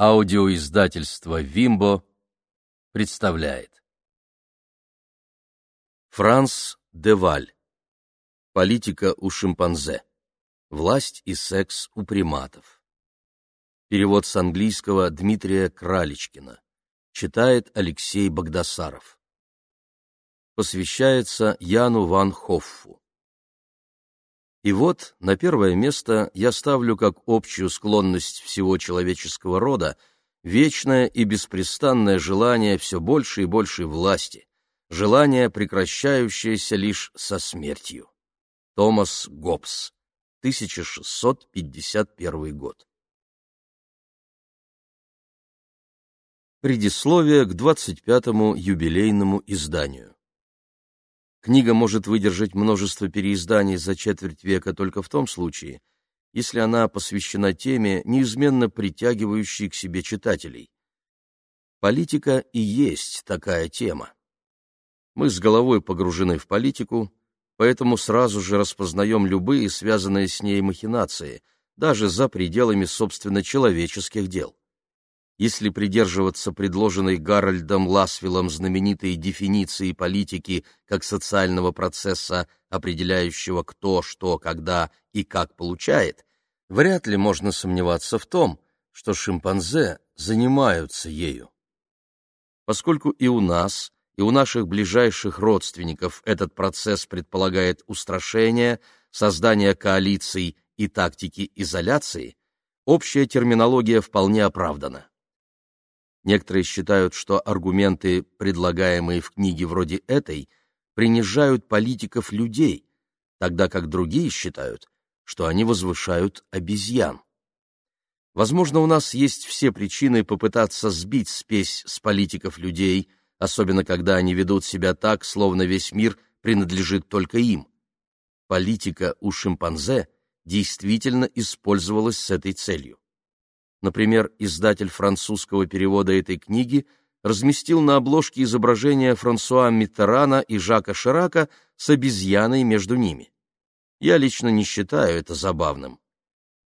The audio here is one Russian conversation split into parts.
Аудиоиздательство «Вимбо» представляет. Франс де Валь. Политика у шимпанзе. Власть и секс у приматов. Перевод с английского Дмитрия Краличкина. Читает Алексей Богдасаров. Посвящается Яну ван Хоффу. И вот на первое место я ставлю как общую склонность всего человеческого рода вечное и беспрестанное желание все больше и большей власти, желание, прекращающееся лишь со смертью. Томас Гоббс, 1651 год. Предисловие к 25-му юбилейному изданию. Книга может выдержать множество переизданий за четверть века только в том случае, если она посвящена теме, неизменно притягивающей к себе читателей. Политика и есть такая тема. Мы с головой погружены в политику, поэтому сразу же распознаем любые связанные с ней махинации, даже за пределами собственно человеческих дел. Если придерживаться предложенной Гарольдом Ласвиллом знаменитой дефиниции политики как социального процесса, определяющего кто, что, когда и как получает, вряд ли можно сомневаться в том, что шимпанзе занимаются ею. Поскольку и у нас, и у наших ближайших родственников этот процесс предполагает устрашение, создание коалиций и тактики изоляции, общая терминология вполне оправдана. Некоторые считают, что аргументы, предлагаемые в книге вроде этой, принижают политиков людей, тогда как другие считают, что они возвышают обезьян. Возможно, у нас есть все причины попытаться сбить спесь с политиков людей, особенно когда они ведут себя так, словно весь мир принадлежит только им. Политика у шимпанзе действительно использовалась с этой целью. Например, издатель французского перевода этой книги разместил на обложке изображение Франсуа Миттерана и Жака Ширака с обезьяной между ними. Я лично не считаю это забавным.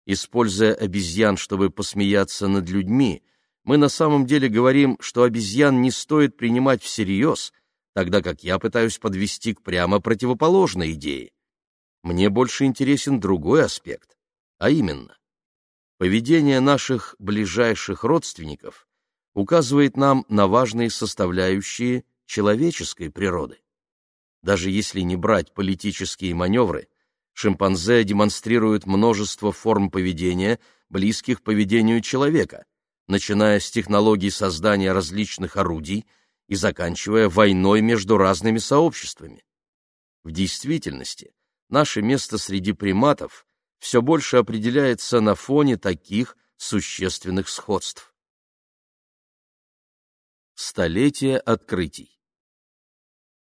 Используя обезьян, чтобы посмеяться над людьми, мы на самом деле говорим, что обезьян не стоит принимать всерьез, тогда как я пытаюсь подвести к прямо противоположной идее. Мне больше интересен другой аспект, а именно, Поведение наших ближайших родственников указывает нам на важные составляющие человеческой природы. Даже если не брать политические маневры, шимпанзе демонстрируют множество форм поведения, близких поведению человека, начиная с технологий создания различных орудий и заканчивая войной между разными сообществами. В действительности, наше место среди приматов все больше определяется на фоне таких существенных сходств. Столетие открытий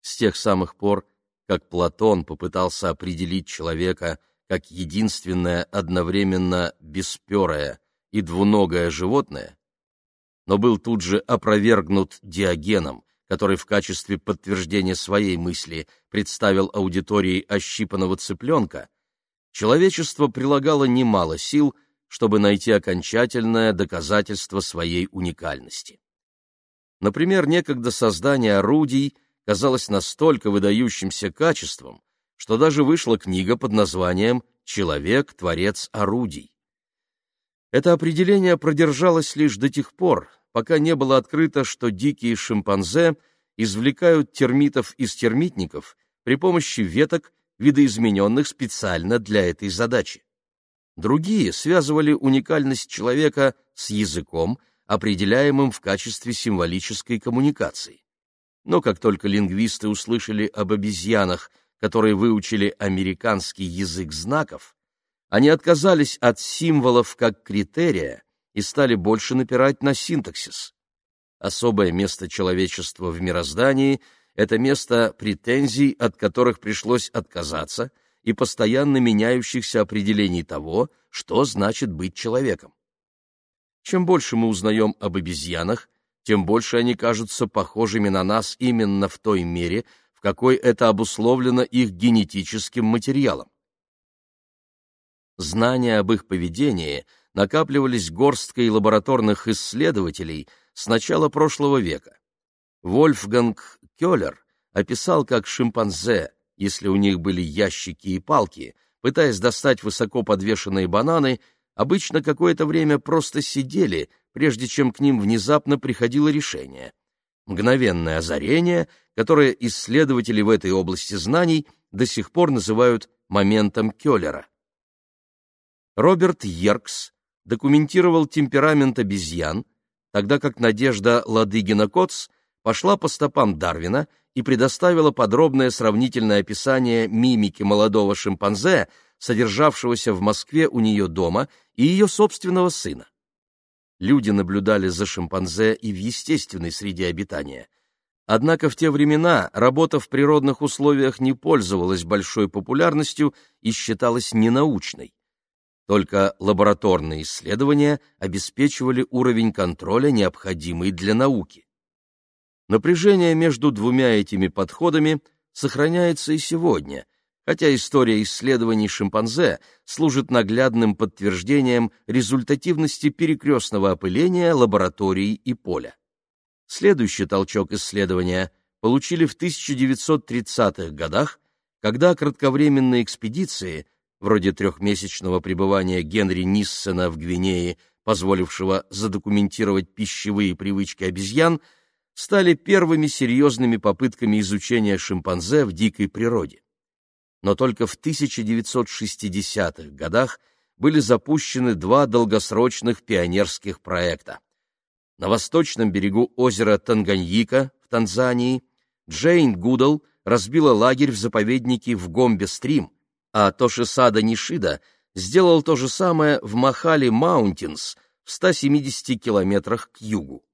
С тех самых пор, как Платон попытался определить человека как единственное одновременно бесперое и двуногое животное, но был тут же опровергнут Диогеном, который в качестве подтверждения своей мысли представил аудитории ощипанного цыпленка, человечество прилагало немало сил, чтобы найти окончательное доказательство своей уникальности. Например, некогда создание орудий казалось настолько выдающимся качеством, что даже вышла книга под названием «Человек – творец орудий». Это определение продержалось лишь до тех пор, пока не было открыто, что дикие шимпанзе извлекают термитов из термитников при помощи веток видоизмененных специально для этой задачи. Другие связывали уникальность человека с языком, определяемым в качестве символической коммуникации. Но как только лингвисты услышали об обезьянах, которые выучили американский язык знаков, они отказались от символов как критерия и стали больше напирать на синтаксис. Особое место человечества в мироздании — это место претензий, от которых пришлось отказаться, и постоянно меняющихся определений того, что значит быть человеком. Чем больше мы узнаем об обезьянах, тем больше они кажутся похожими на нас именно в той мере, в какой это обусловлено их генетическим материалом. Знание об их поведении накапливались горсткой лабораторных исследователей с начала прошлого века. Вольфганг Кёллер описал, как шимпанзе, если у них были ящики и палки, пытаясь достать высоко подвешенные бананы, обычно какое-то время просто сидели, прежде чем к ним внезапно приходило решение. Мгновенное озарение, которое исследователи в этой области знаний до сих пор называют моментом Кёллера. Роберт Йеркс документировал темперамент обезьян, тогда как Надежда Ладыгина-Коц пошла по стопам Дарвина и предоставила подробное сравнительное описание мимики молодого шимпанзе, содержавшегося в Москве у нее дома, и ее собственного сына. Люди наблюдали за шимпанзе и в естественной среде обитания. Однако в те времена работа в природных условиях не пользовалась большой популярностью и считалась ненаучной. Только лабораторные исследования обеспечивали уровень контроля, необходимый для науки. Напряжение между двумя этими подходами сохраняется и сегодня, хотя история исследований шимпанзе служит наглядным подтверждением результативности перекрестного опыления лабораторий и поля. Следующий толчок исследования получили в 1930-х годах, когда кратковременные экспедиции – вроде трехмесячного пребывания Генри Ниссена в Гвинее, позволившего задокументировать пищевые привычки обезьян, стали первыми серьезными попытками изучения шимпанзе в дикой природе. Но только в 1960-х годах были запущены два долгосрочных пионерских проекта. На восточном берегу озера Танганьика в Танзании Джейн Гудал разбила лагерь в заповеднике в Гомбе-Стрим, а Тошисада Нишида сделал то же самое в Махали Маунтинс в 170 километрах к югу.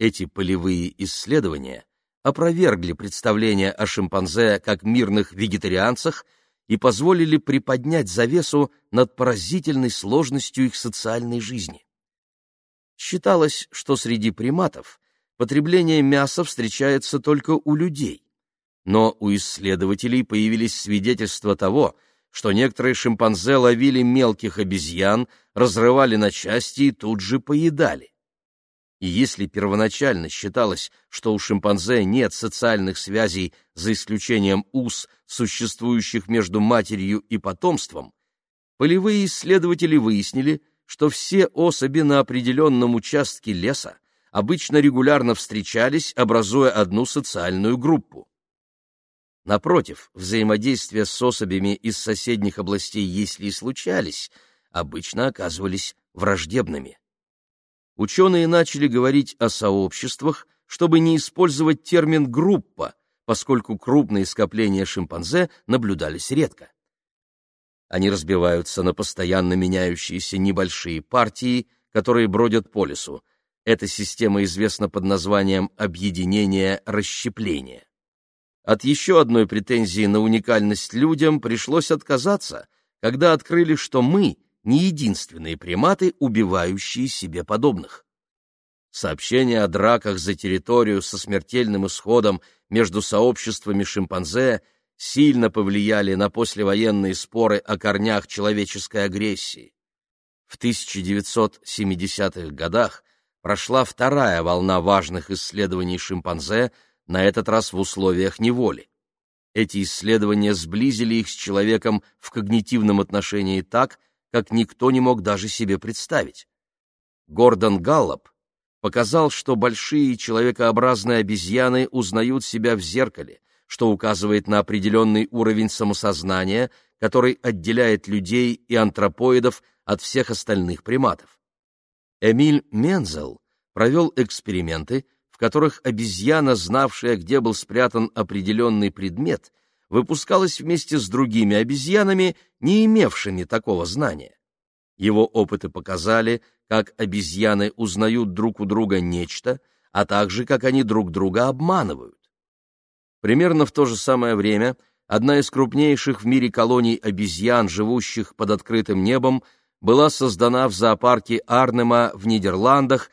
Эти полевые исследования опровергли представления о шимпанзе как мирных вегетарианцах и позволили приподнять завесу над поразительной сложностью их социальной жизни. Считалось, что среди приматов потребление мяса встречается только у людей, но у исследователей появились свидетельства того, что некоторые шимпанзе ловили мелких обезьян, разрывали на части и тут же поедали. И если первоначально считалось, что у шимпанзе нет социальных связей за исключением уз, существующих между матерью и потомством, полевые исследователи выяснили, что все особи на определенном участке леса обычно регулярно встречались, образуя одну социальную группу. Напротив, взаимодействия с особями из соседних областей, если и случались, обычно оказывались враждебными. Ученые начали говорить о сообществах, чтобы не использовать термин «группа», поскольку крупные скопления шимпанзе наблюдались редко. Они разбиваются на постоянно меняющиеся небольшие партии, которые бродят по лесу. Эта система известна под названием объединения расщепления. От еще одной претензии на уникальность людям пришлось отказаться, когда открыли, что мы не единственные приматы, убивающие себе подобных. Сообщения о драках за территорию со смертельным исходом между сообществами шимпанзе сильно повлияли на послевоенные споры о корнях человеческой агрессии. В 1970-х годах прошла вторая волна важных исследований шимпанзе – на этот раз в условиях неволи. Эти исследования сблизили их с человеком в когнитивном отношении так, как никто не мог даже себе представить. Гордон Галлоп показал, что большие человекообразные обезьяны узнают себя в зеркале, что указывает на определенный уровень самосознания, который отделяет людей и антропоидов от всех остальных приматов. Эмиль Мензел провел эксперименты, которых обезьяна, знавшая, где был спрятан определенный предмет, выпускалась вместе с другими обезьянами, не имевшими такого знания. Его опыты показали, как обезьяны узнают друг у друга нечто, а также как они друг друга обманывают. Примерно в то же самое время одна из крупнейших в мире колоний обезьян, живущих под открытым небом, была создана в зоопарке Арнема в Нидерландах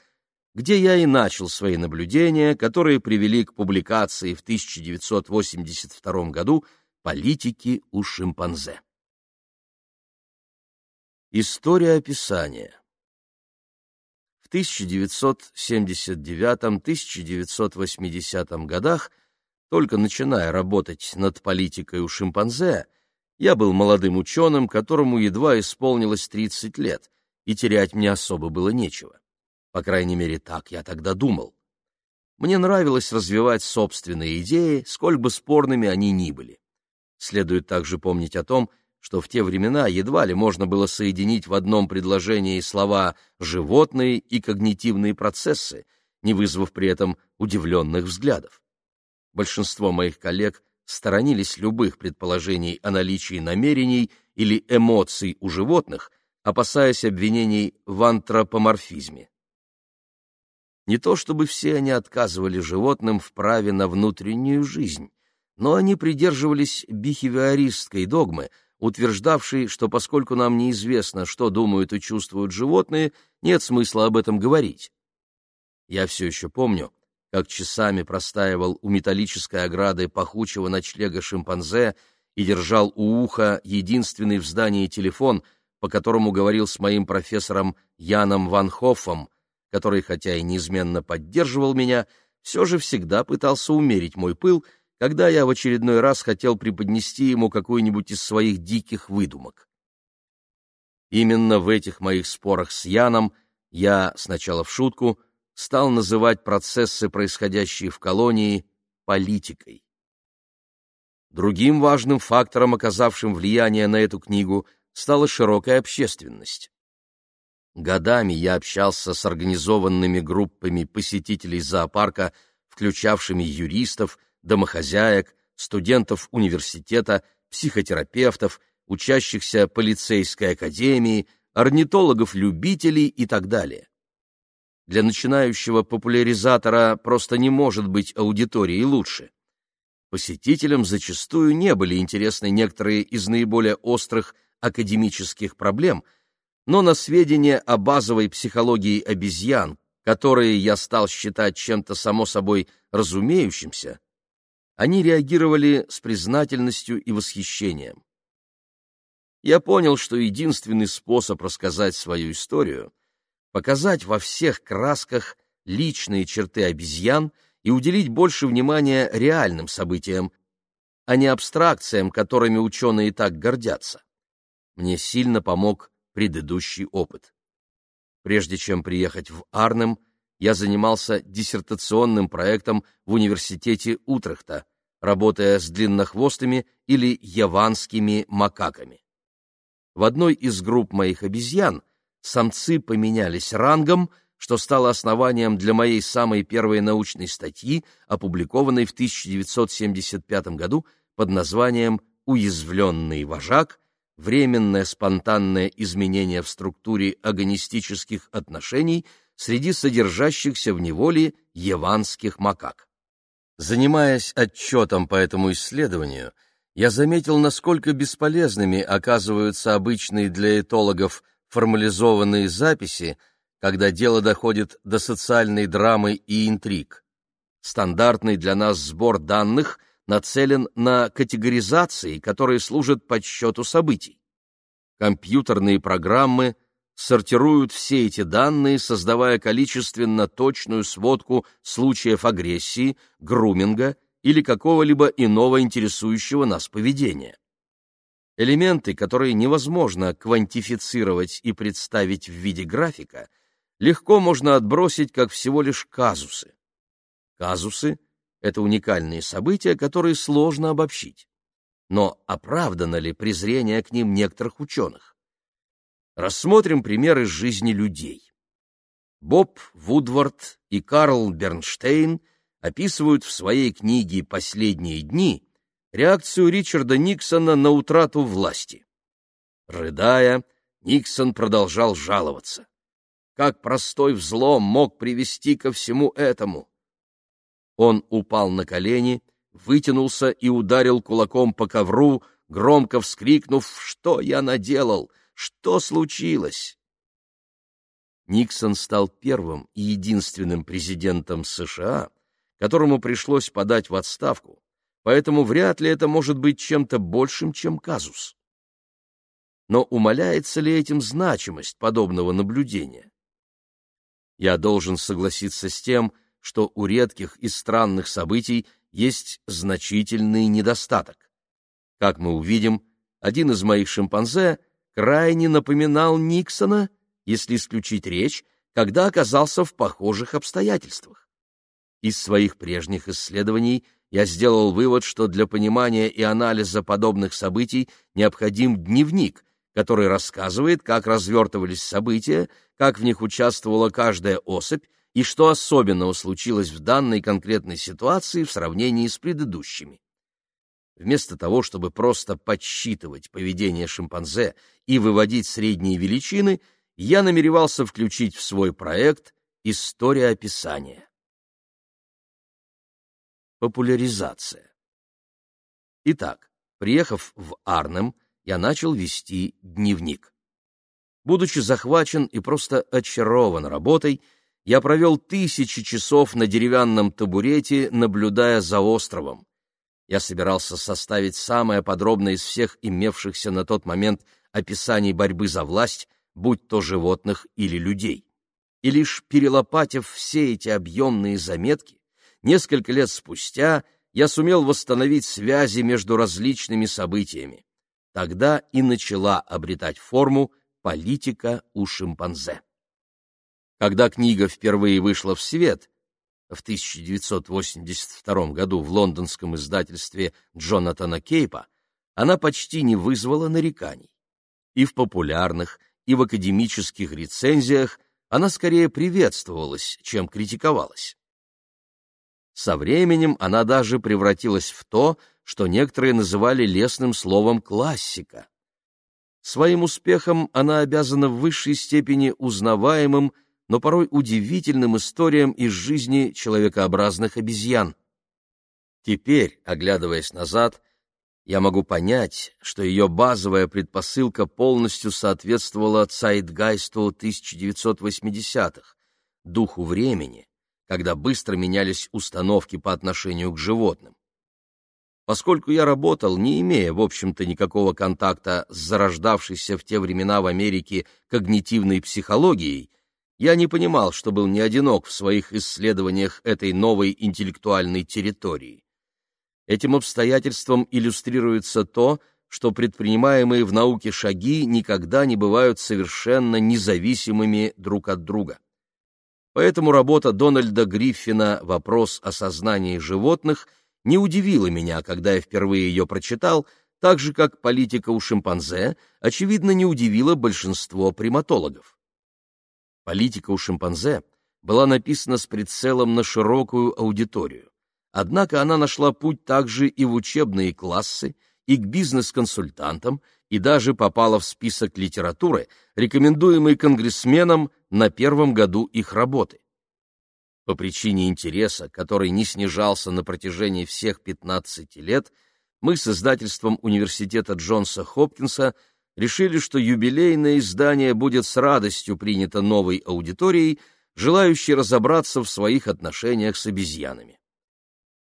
где я и начал свои наблюдения, которые привели к публикации в 1982 году «Политики у шимпанзе». История описания В 1979-1980 годах, только начиная работать над политикой у шимпанзе, я был молодым ученым, которому едва исполнилось 30 лет, и терять мне особо было нечего. По крайней мере, так я тогда думал. Мне нравилось развивать собственные идеи, сколь бы спорными они ни были. Следует также помнить о том, что в те времена едва ли можно было соединить в одном предложении слова «животные» и «когнитивные процессы», не вызвав при этом удивленных взглядов. Большинство моих коллег сторонились любых предположений о наличии намерений или эмоций у животных, опасаясь обвинений в антропоморфизме. Не то чтобы все они отказывали животным в праве на внутреннюю жизнь, но они придерживались бихевиористской догмы, утверждавшей, что поскольку нам неизвестно, что думают и чувствуют животные, нет смысла об этом говорить. Я все еще помню, как часами простаивал у металлической ограды пахучего ночлега шимпанзе и держал у уха единственный в здании телефон, по которому говорил с моим профессором Яном Ван Хоффом, который, хотя и неизменно поддерживал меня, все же всегда пытался умерить мой пыл, когда я в очередной раз хотел преподнести ему какую-нибудь из своих диких выдумок. Именно в этих моих спорах с Яном я, сначала в шутку, стал называть процессы, происходящие в колонии, политикой. Другим важным фактором, оказавшим влияние на эту книгу, стала широкая общественность. Годами я общался с организованными группами посетителей зоопарка, включавшими юристов, домохозяек, студентов университета, психотерапевтов, учащихся полицейской академии, орнитологов-любителей и так далее. Для начинающего популяризатора просто не может быть аудитории лучше. Посетителям зачастую не были интересны некоторые из наиболее острых академических проблем – но на сведения о базовой психологии обезьян, которые я стал считать чем-то само собой разумеющимся, они реагировали с признательностью и восхищением. Я понял, что единственный способ рассказать свою историю — показать во всех красках личные черты обезьян и уделить больше внимания реальным событиям, а не абстракциям, которыми ученые так гордятся. Мне сильно помог предыдущий опыт. Прежде чем приехать в Арнем, я занимался диссертационным проектом в университете Утрехта, работая с длиннохвостыми или яванскими макаками. В одной из групп моих обезьян самцы поменялись рангом, что стало основанием для моей самой первой научной статьи, опубликованной в 1975 году под названием «Уязвленный вожак временное спонтанное изменение в структуре агонистических отношений среди содержащихся в неволе яванских макак. Занимаясь отчетом по этому исследованию, я заметил, насколько бесполезными оказываются обычные для этологов формализованные записи, когда дело доходит до социальной драмы и интриг. Стандартный для нас сбор данных нацелен на категоризации, которые служат подсчету событий. Компьютерные программы сортируют все эти данные, создавая количественно точную сводку случаев агрессии, груминга или какого-либо иного интересующего нас поведения. Элементы, которые невозможно квантифицировать и представить в виде графика, легко можно отбросить как всего лишь казусы. Казусы это уникальные события, которые сложно обобщить. Но оправдано ли презрение к ним некоторых ученых? Рассмотрим примеры из жизни людей. Боб Вудвард и Карл Бернштейн описывают в своей книге «Последние дни» реакцию Ричарда Никсона на утрату власти. Рыдая, Никсон продолжал жаловаться. Как простой взлом мог привести ко всему этому? Он упал на колени, вытянулся и ударил кулаком по ковру, громко вскрикнув «Что я наделал? Что случилось?» Никсон стал первым и единственным президентом США, которому пришлось подать в отставку, поэтому вряд ли это может быть чем-то большим, чем казус. но умаляется ли этим значимость подобного наблюдения? Я должен согласиться с тем, что у редких и странных событий есть значительный недостаток. Как мы увидим, один из моих шимпанзе крайне напоминал Никсона, если исключить речь, когда оказался в похожих обстоятельствах. Из своих прежних исследований я сделал вывод, что для понимания и анализа подобных событий необходим дневник, который рассказывает, как развертывались события, как в них участвовала каждая особь и что особенного случилось в данной конкретной ситуации в сравнении с предыдущими. Вместо того, чтобы просто подсчитывать поведение шимпанзе и выводить средние величины, я намеревался включить в свой проект история описания. Популяризация. Итак, приехав в Арнем, я начал вести дневник. Будучи захвачен и просто очарован работой, я провел тысячи часов на деревянном табурете, наблюдая за островом. Я собирался составить самое подробное из всех имевшихся на тот момент описаний борьбы за власть, будь то животных или людей. И лишь перелопатив все эти объемные заметки, несколько лет спустя я сумел восстановить связи между различными событиями. Тогда и начала обретать форму политика у шимпанзе. Когда книга впервые вышла в свет, в 1982 году в лондонском издательстве Джонатана Кейпа, она почти не вызвала нареканий. И в популярных, и в академических рецензиях она скорее приветствовалась, чем критиковалась. Со временем она даже превратилась в то, что некоторые называли лесным словом «классика». Своим успехом она обязана в высшей степени узнаваемым, но порой удивительным историям из жизни человекообразных обезьян. Теперь, оглядываясь назад, я могу понять, что ее базовая предпосылка полностью соответствовала цайтгайсту 1980-х, духу времени, когда быстро менялись установки по отношению к животным. Поскольку я работал, не имея, в общем-то, никакого контакта с зарождавшейся в те времена в Америке когнитивной психологией, я не понимал, что был не одинок в своих исследованиях этой новой интеллектуальной территории. Этим обстоятельством иллюстрируется то, что предпринимаемые в науке шаги никогда не бывают совершенно независимыми друг от друга. Поэтому работа Дональда Гриффина «Вопрос о сознании животных» не удивила меня, когда я впервые ее прочитал, так же, как политика у шимпанзе, очевидно, не удивила большинство приматологов. Политика у шимпанзе была написана с прицелом на широкую аудиторию. Однако она нашла путь также и в учебные классы, и к бизнес-консультантам, и даже попала в список литературы, рекомендуемый конгрессменам на первом году их работы. По причине интереса, который не снижался на протяжении всех 15 лет, мы с издательством Университета Джонса Хопкинса решили, что юбилейное издание будет с радостью принято новой аудиторией, желающей разобраться в своих отношениях с обезьянами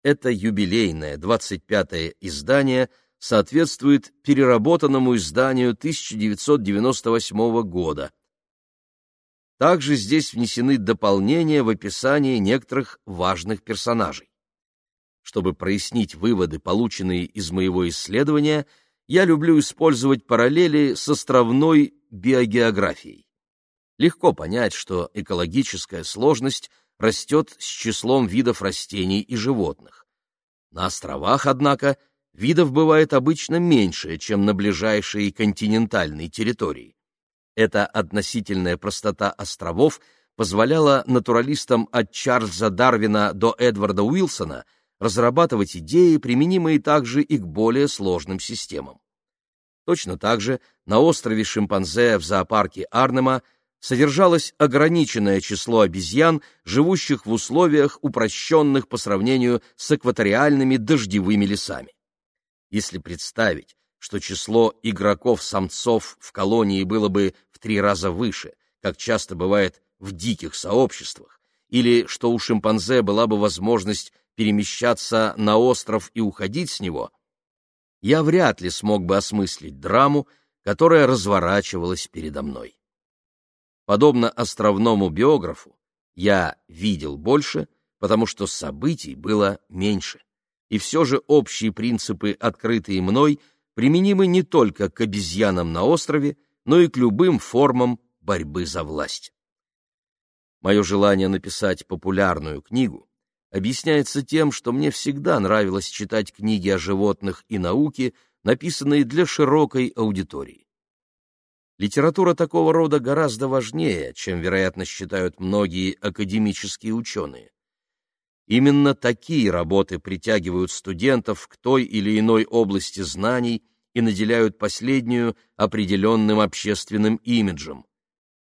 это юбилейное 25-е издание соответствует переработанному изданию 1998 года. Также здесь внесены дополнения в описании некоторых важных персонажей. Чтобы прояснить выводы, полученные из моего исследования, я люблю использовать параллели с островной биогеографией. Легко понять, что экологическая сложность – растет с числом видов растений и животных. На островах, однако, видов бывает обычно меньше, чем на ближайшей континентальной территории. Эта относительная простота островов позволяла натуралистам от Чарльза Дарвина до Эдварда Уилсона разрабатывать идеи, применимые также и к более сложным системам. Точно так же на острове шимпанзе в зоопарке Арнема содержалось ограниченное число обезьян, живущих в условиях, упрощенных по сравнению с экваториальными дождевыми лесами. Если представить, что число игроков-самцов в колонии было бы в три раза выше, как часто бывает в диких сообществах, или что у шимпанзе была бы возможность перемещаться на остров и уходить с него, я вряд ли смог бы осмыслить драму, которая разворачивалась передо мной. Подобно островному биографу, я видел больше, потому что событий было меньше. И все же общие принципы, открытые мной, применимы не только к обезьянам на острове, но и к любым формам борьбы за власть. Мое желание написать популярную книгу объясняется тем, что мне всегда нравилось читать книги о животных и науке, написанные для широкой аудитории. Литература такого рода гораздо важнее, чем, вероятно, считают многие академические ученые. Именно такие работы притягивают студентов к той или иной области знаний и наделяют последнюю определенным общественным имиджем.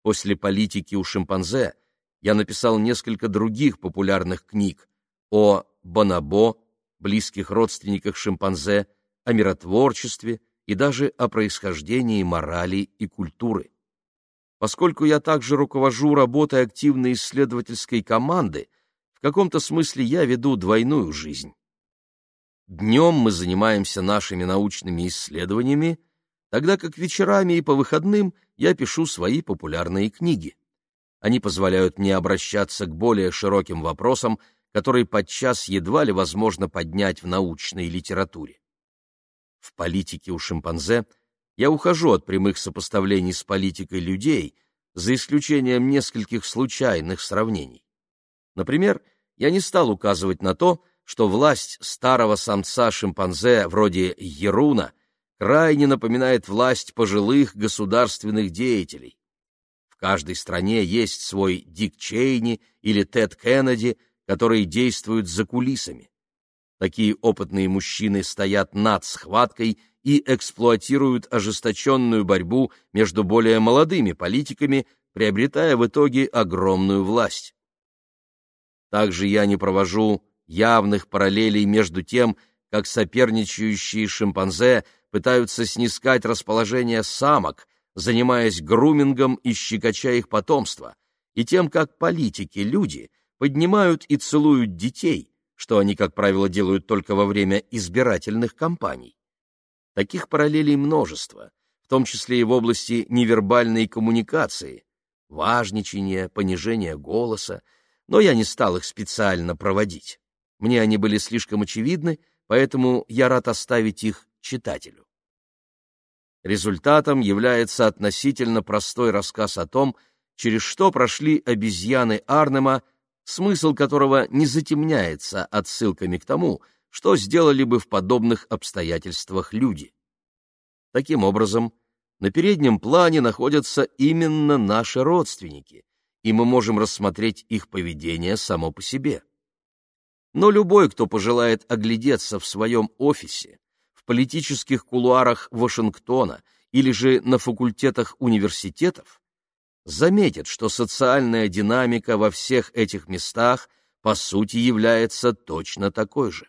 После политики у шимпанзе я написал несколько других популярных книг о бонобо, близких родственниках шимпанзе, о миротворчестве и даже о происхождении морали и культуры. Поскольку я также руковожу работой активной исследовательской команды, в каком-то смысле я веду двойную жизнь. Днем мы занимаемся нашими научными исследованиями, тогда как вечерами и по выходным я пишу свои популярные книги. Они позволяют мне обращаться к более широким вопросам, которые подчас едва ли возможно поднять в научной литературе. В политике у шимпанзе я ухожу от прямых сопоставлений с политикой людей, за исключением нескольких случайных сравнений. Например, я не стал указывать на то, что власть старого самца-шимпанзе вроде Еруна крайне напоминает власть пожилых государственных деятелей. В каждой стране есть свой Дик Чейни или Тед Кеннеди, которые действуют за кулисами. Такие опытные мужчины стоят над схваткой и эксплуатируют ожесточенную борьбу между более молодыми политиками, приобретая в итоге огромную власть. Также я не провожу явных параллелей между тем, как соперничающие шимпанзе пытаются снискать расположение самок, занимаясь грумингом и щекоча их потомство, и тем, как политики-люди поднимают и целуют детей, что они, как правило, делают только во время избирательных кампаний. Таких параллелей множество, в том числе и в области невербальной коммуникации, важничания, понижения голоса, но я не стал их специально проводить. Мне они были слишком очевидны, поэтому я рад оставить их читателю. Результатом является относительно простой рассказ о том, через что прошли обезьяны Арнема, смысл которого не затемняется отсылками к тому, что сделали бы в подобных обстоятельствах люди. Таким образом, на переднем плане находятся именно наши родственники, и мы можем рассмотреть их поведение само по себе. Но любой, кто пожелает оглядеться в своем офисе, в политических кулуарах Вашингтона или же на факультетах университетов, заметит, что социальная динамика во всех этих местах по сути является точно такой же.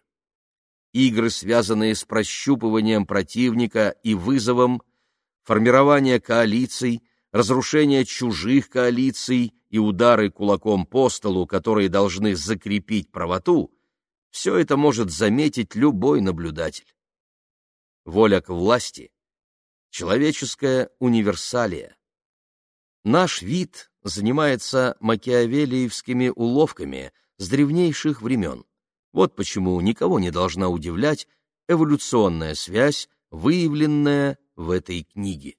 Игры, связанные с прощупыванием противника и вызовом, формирование коалиций, разрушение чужих коалиций и удары кулаком по столу, которые должны закрепить правоту, все это может заметить любой наблюдатель. Воля к власти — человеческая универсалия. Наш вид занимается макиавелиевскими уловками с древнейших времен. Вот почему никого не должна удивлять эволюционная связь, выявленная в этой книге.